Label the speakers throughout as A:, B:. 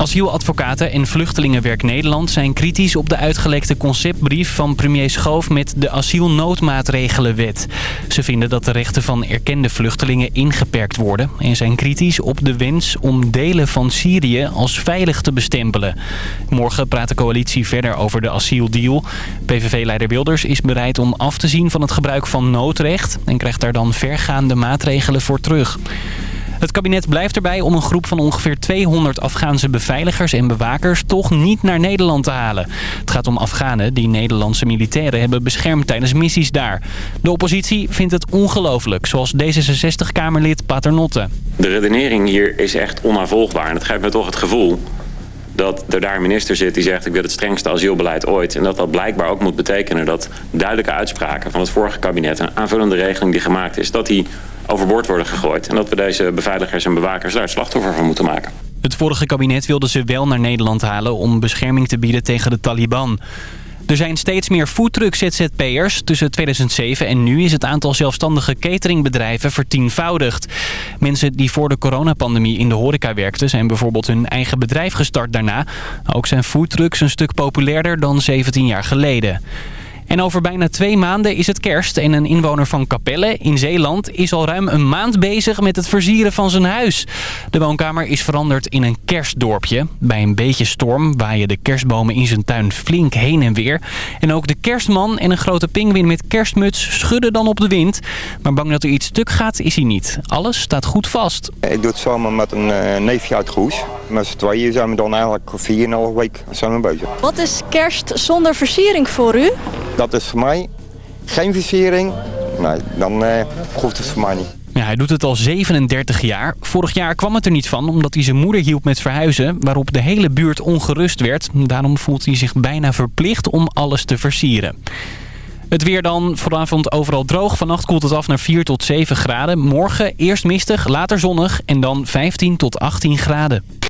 A: Asieladvocaten en Vluchtelingenwerk Nederland zijn kritisch op de uitgelekte conceptbrief van premier Schoof met de asielnoodmaatregelenwet. Ze vinden dat de rechten van erkende vluchtelingen ingeperkt worden en zijn kritisch op de wens om delen van Syrië als veilig te bestempelen. Morgen praat de coalitie verder over de asieldeal. PVV-leider Wilders is bereid om af te zien van het gebruik van noodrecht en krijgt daar dan vergaande maatregelen voor terug. Het kabinet blijft erbij om een groep van ongeveer 200 Afghaanse beveiligers en bewakers toch niet naar Nederland te halen. Het gaat om Afghanen die Nederlandse militairen hebben beschermd tijdens missies daar. De oppositie vindt het ongelooflijk, zoals D66-Kamerlid Paternotte.
B: De redenering hier is echt onnavolgbaar en het geeft me toch het gevoel dat er daar een minister zit die zegt ik wil het strengste asielbeleid ooit. En dat dat blijkbaar ook moet betekenen dat duidelijke uitspraken van het vorige kabinet... een aanvullende regeling die gemaakt is, dat die overboord worden gegooid. En dat we deze beveiligers en bewakers daar het slachtoffer van moeten maken.
A: Het vorige kabinet wilde ze wel naar Nederland halen om bescherming te bieden tegen de Taliban. Er zijn steeds meer foodtruck-ZZP'ers. Tussen 2007 en nu is het aantal zelfstandige cateringbedrijven vertienvoudigd. Mensen die voor de coronapandemie in de horeca werkten... zijn bijvoorbeeld hun eigen bedrijf gestart daarna. Ook zijn foodtrucks een stuk populairder dan 17 jaar geleden. En over bijna twee maanden is het kerst en een inwoner van Capelle in Zeeland is al ruim een maand bezig met het versieren van zijn huis. De woonkamer is veranderd in een kerstdorpje. Bij een beetje storm waaien de kerstbomen in zijn tuin flink heen en weer. En ook de kerstman en een grote pinguïn met kerstmuts schudden dan op de wind. Maar bang dat er iets stuk gaat is hij niet. Alles staat goed vast.
C: Ik doe het samen met een uh, neefje uit Goes. Met z'n tweeën zijn we dan eigenlijk 4,5 week zijn we bezig.
D: Wat is kerst zonder versiering voor u?
C: Dat is voor mij geen versiering. Nee, dan uh, hoeft het voor mij niet.
A: Ja, hij doet het al 37 jaar. Vorig jaar kwam het er niet van omdat hij zijn moeder hielp met verhuizen... waarop de hele buurt ongerust werd. Daarom voelt hij zich bijna verplicht om alles te versieren. Het weer dan. Vanavond overal droog. Vannacht koelt het af naar 4 tot 7 graden. Morgen eerst mistig, later zonnig en dan 15 tot 18 graden.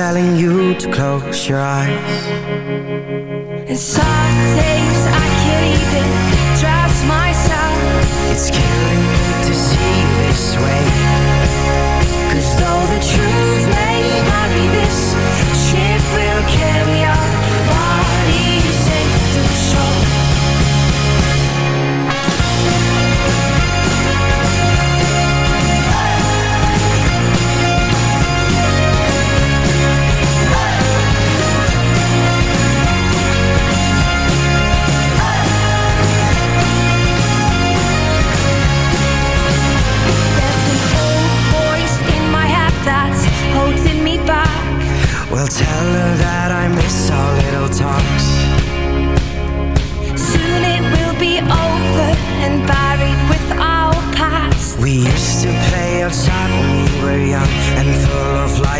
E: telling you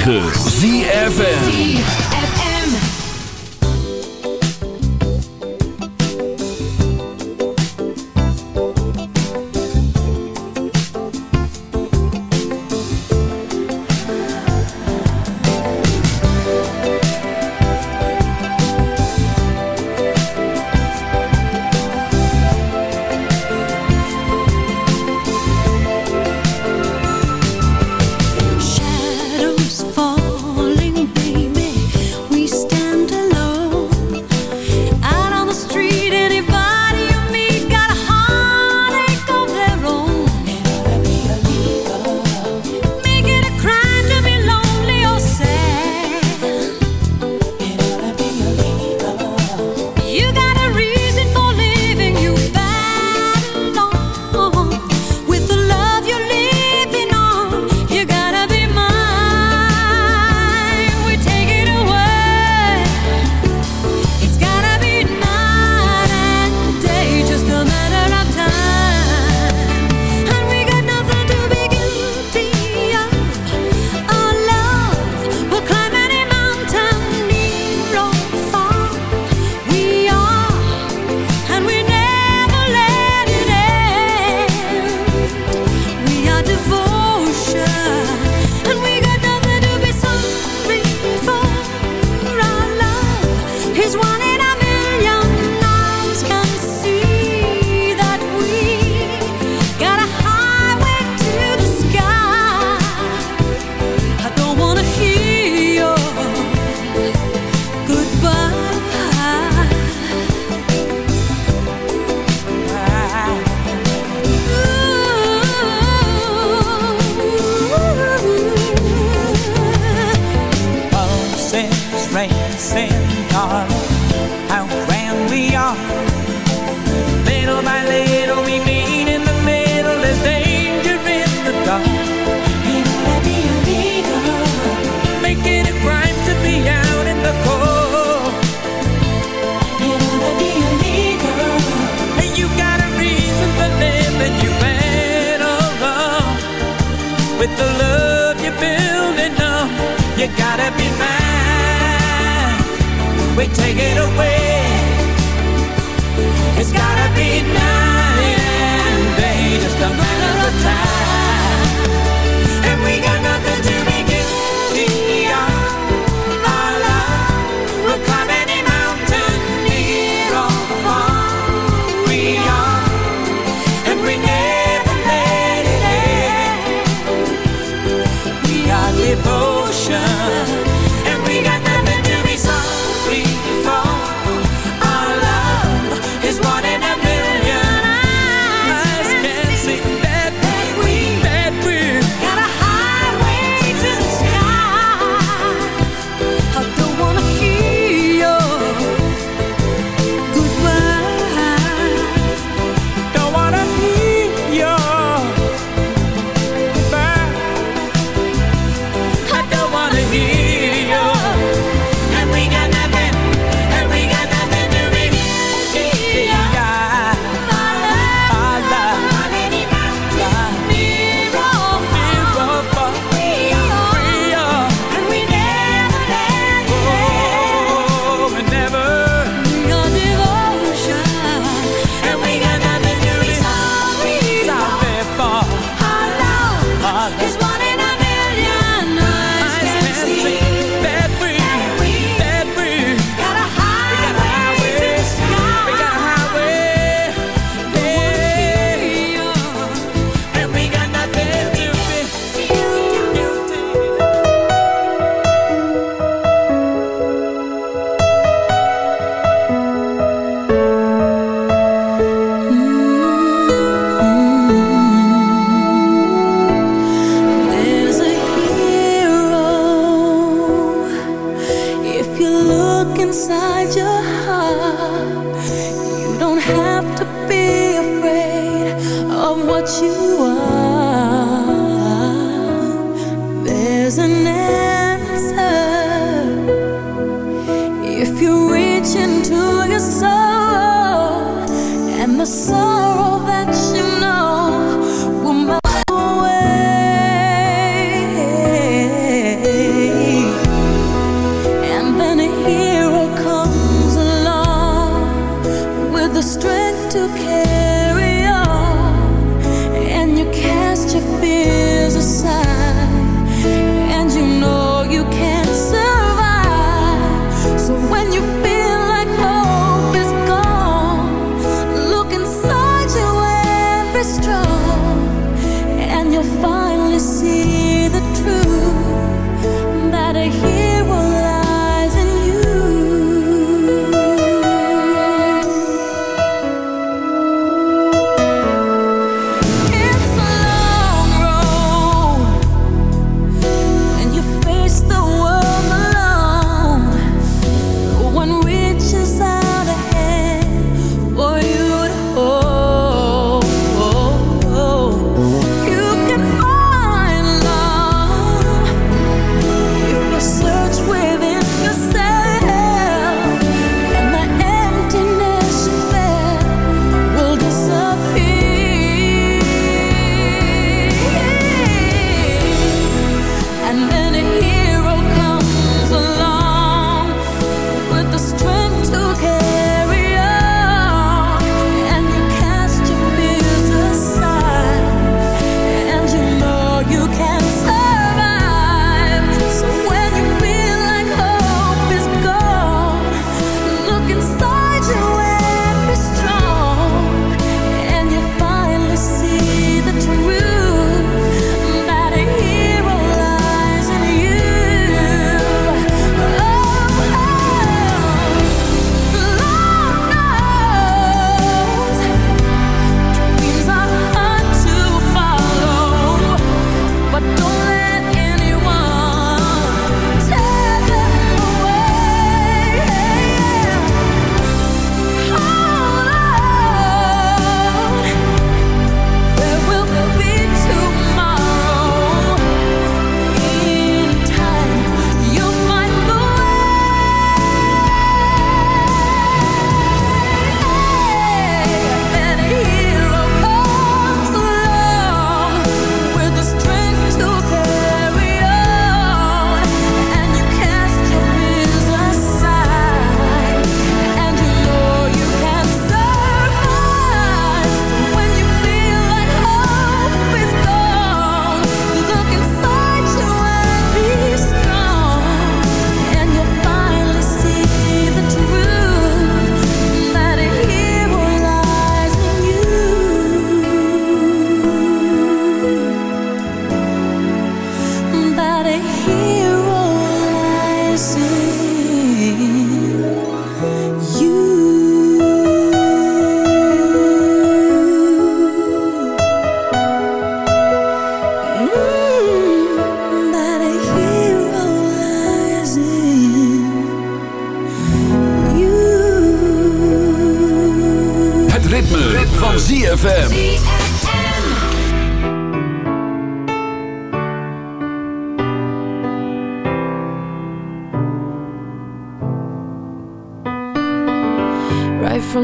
F: 106.9
G: ZFN God. we take it away. It's gotta be now and then, just a matter of time.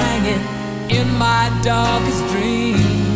G: hanging in my darkest dreams.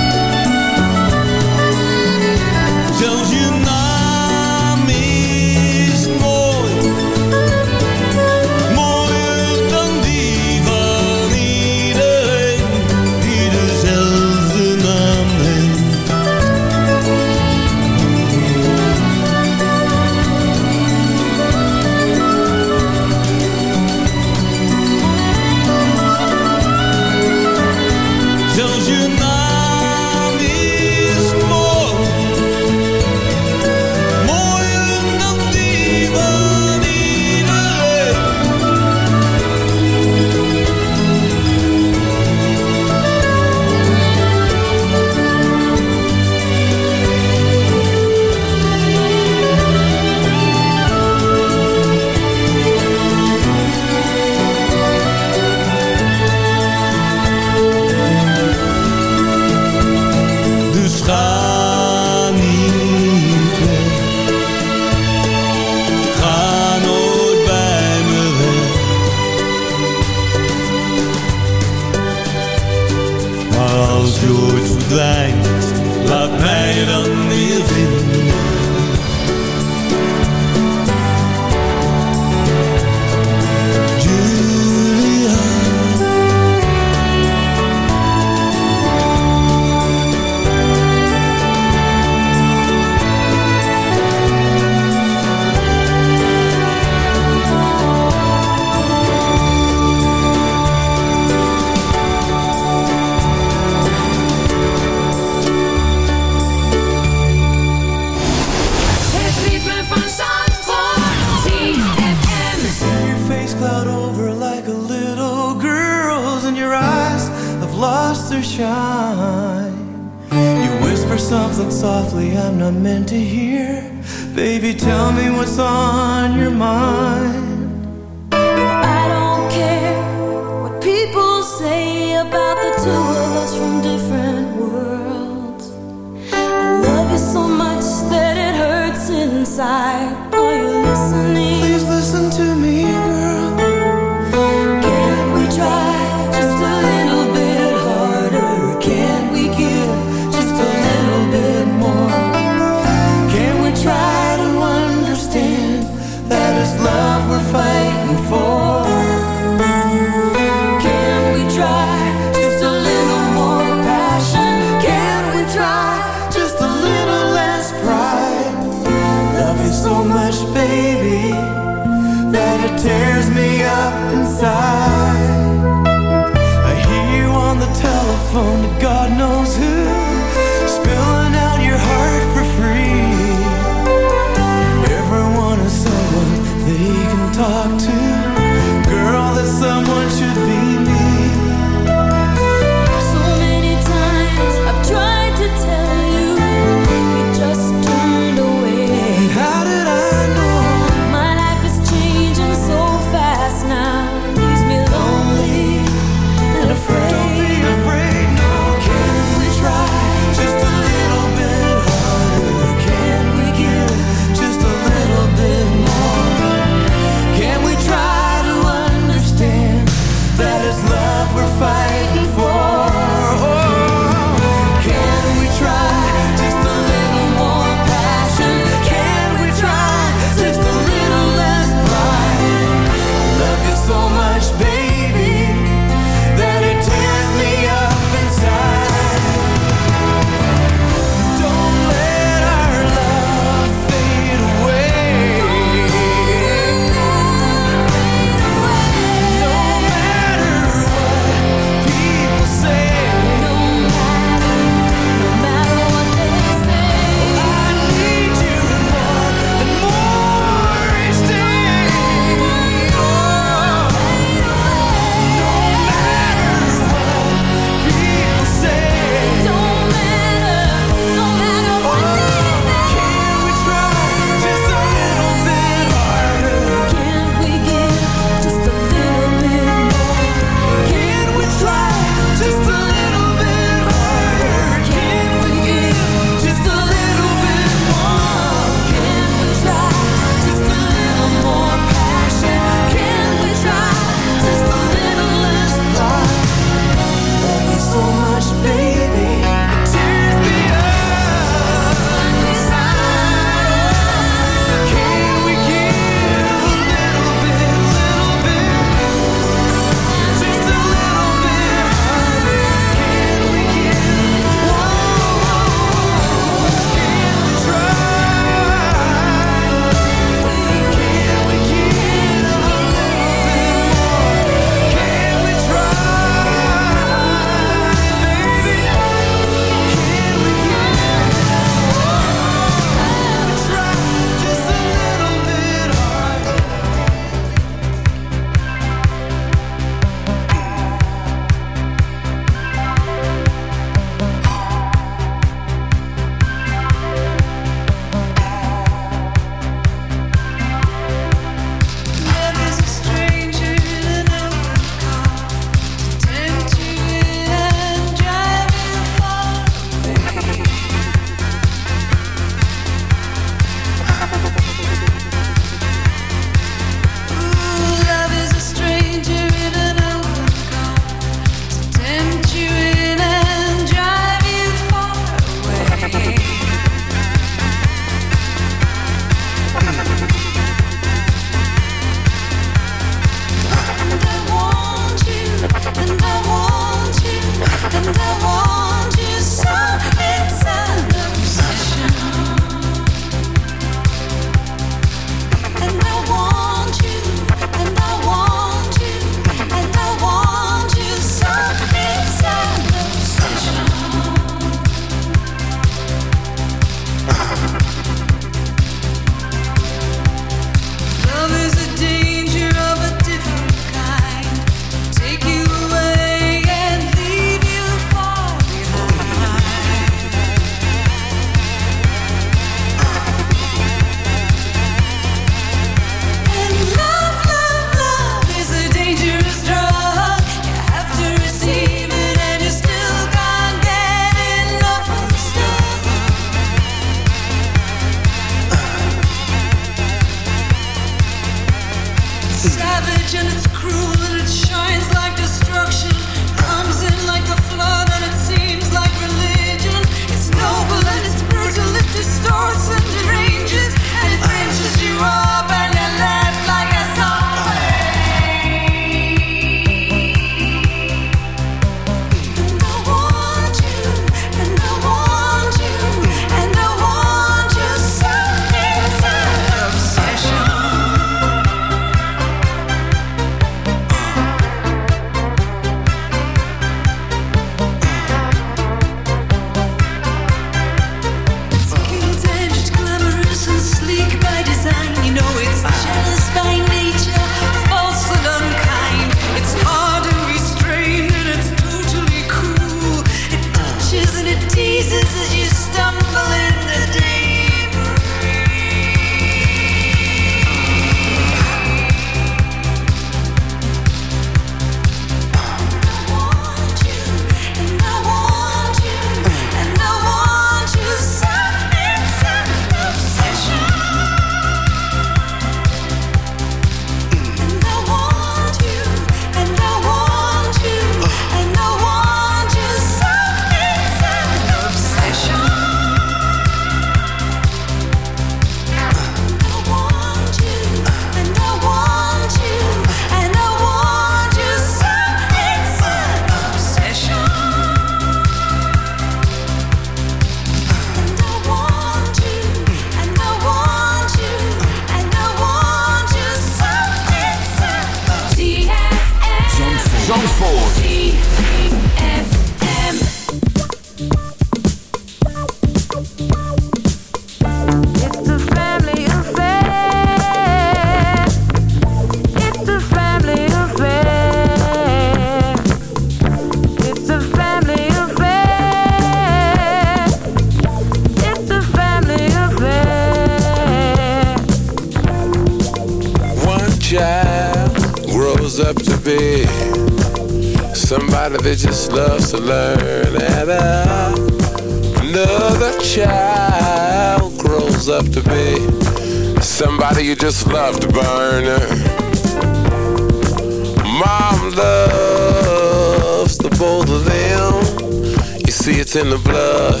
H: See, it's in the blood.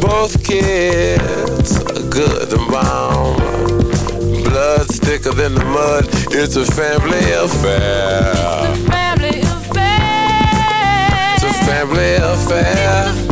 H: Both kids are good to mom. Blood's thicker than the mud. It's a family affair.
I: Family affair.
H: It's a family affair.